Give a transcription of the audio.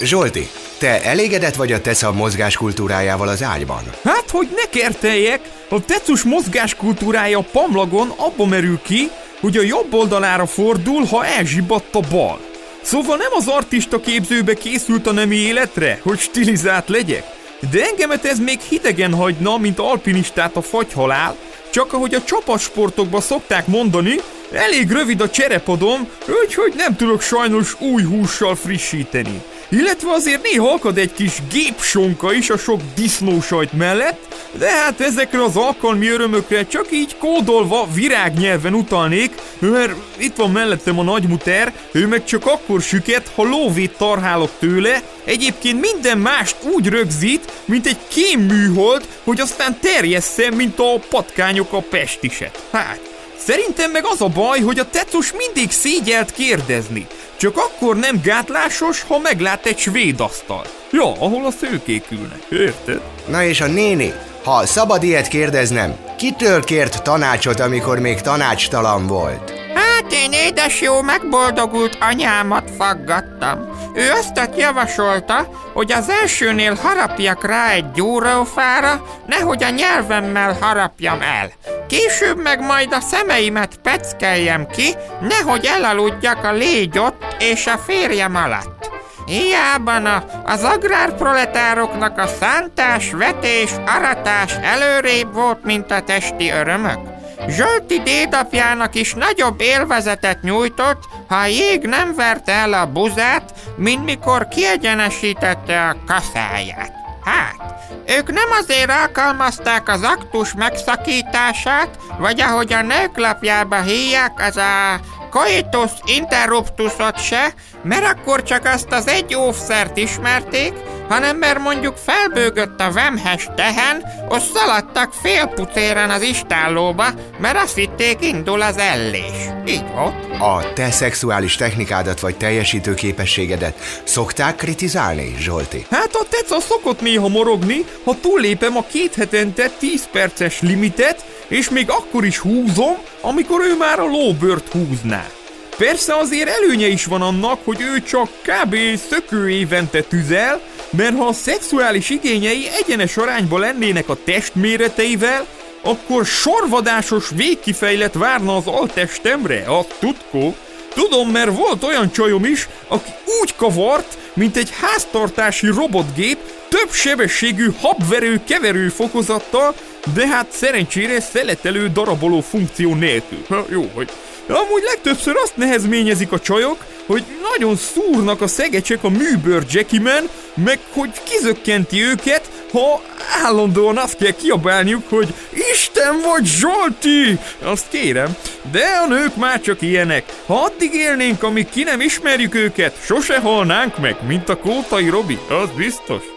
Zsolti, te elégedett vagy a Tesza mozgáskultúrájával az ágyban? Hát, hogy ne kerteljek, a tecus mozgáskultúrája pamlagon abba merül ki, hogy a jobb oldalára fordul, ha elzsibbadt a bal. Szóval nem az artista képzőbe készült a nemi életre, hogy stilizált legyek, de engemet ez még hidegen hagyna, mint alpinistát a fagyhalál, csak ahogy a csapatsportokban szokták mondani, elég rövid a cserepadom, úgyhogy nem tudok sajnos új hússal frissíteni. Illetve azért néha akad egy kis gépsonka is a sok disznósajt mellett, de hát ezekre az alkalmi örömökre csak így kódolva virágnyelven utalnék, mert itt van mellettem a nagymuter, ő meg csak akkor süket, ha lóvét tarhálok tőle, egyébként minden mást úgy rögzít, mint egy kémműhold, hogy aztán terjesszem, mint a patkányok a pestiset. Hát, Szerintem meg az a baj, hogy a tecus mindig szégyelt kérdezni. Csak akkor nem gátlásos, ha meglát egy svéd asztalt. Ja, ahol a szőkék ülnek, érted? Na és a néni, ha szabad ilyet kérdeznem, kitől kért tanácsot, amikor még tanácstalan volt? Hát én édes jó megboldogult anyámat faggattam. Ő azt javasolta, hogy az elsőnél harapjak rá egy gyúrófára, nehogy a nyelvemmel harapjam el. Később meg majd a szemeimet peckeljem ki, nehogy elaludjak a légy ott és a férjem alatt. Hiában a, az agrárproletároknak a szántás, vetés, aratás előrébb volt, mint a testi örömök. Zsolti dédapjának is nagyobb élvezetet nyújtott, ha a jég nem verte el a buzát, mint mikor kiegyenesítette a kaszáját. Hát, ők nem azért alkalmazták az aktus megszakítását, vagy ahogy a nők lapjába hívják, az a coitus interruptusot se, mert akkor csak azt az egy óvszert ismerték, hanem mert mondjuk felbőgött a vemhes tehen, ott szaladtak félpucéren az istállóba, mert azt hitték indul az ellés. Így volt. A te szexuális technikádat vagy teljesítő képességedet szokták kritizálni, Zsolti? Hát a teca szokott néha morogni, ha túllépem a két hetente 10 perces limitet, és még akkor is húzom, amikor ő már a lóbört húzná. Persze azért előnye is van annak, hogy ő csak kb. szökő évente tüzel, mert ha a szexuális igényei egyenes arányba lennének a testméreteivel, akkor sorvadásos végkifejlet várna az altestemre, a tutkó. Tudom, mert volt olyan csajom is, aki úgy kavart, mint egy háztartási robotgép, több sebességű habverő-keverő fokozattal, de hát szerencsére szeletelő daraboló funkció nélkül. Ha, jó, hogy Amúgy legtöbbször azt nehezményezik a csajok, hogy nagyon szúrnak a szegecsek a műbőr Jackimen, meg hogy kizökkenti őket, ha állandóan azt kell kiabálniuk, hogy Isten vagy Zsolti! Azt kérem, de a nők már csak ilyenek. Ha addig élnénk, amíg ki nem ismerjük őket, sose halnánk meg, mint a kótai Robi, az biztos.